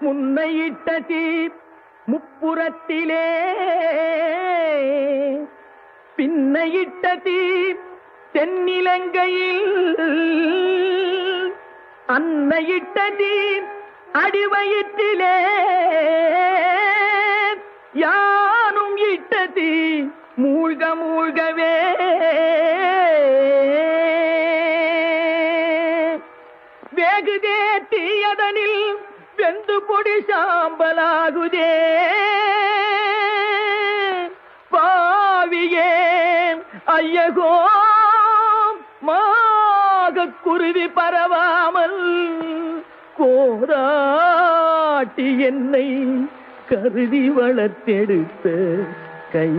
முன்னையிட்ட தீர் முப்புறத்திலே. பின்னையிட்ட தீர் தென்னிலங்கையில். அன்னையிட்ட தீர் அடிவயிற்றிலே. யானும் இட்ட தீ மூழ்க மூழ்கவே. வேகுதே தீயதனில் வெந்து பொடி சாம்பலாகுதே. பாவியே ஐயகோ மாக குருவி பரவாமல் கோராட்டி என்னை கருதி வளர்த்தெடுத்த கை.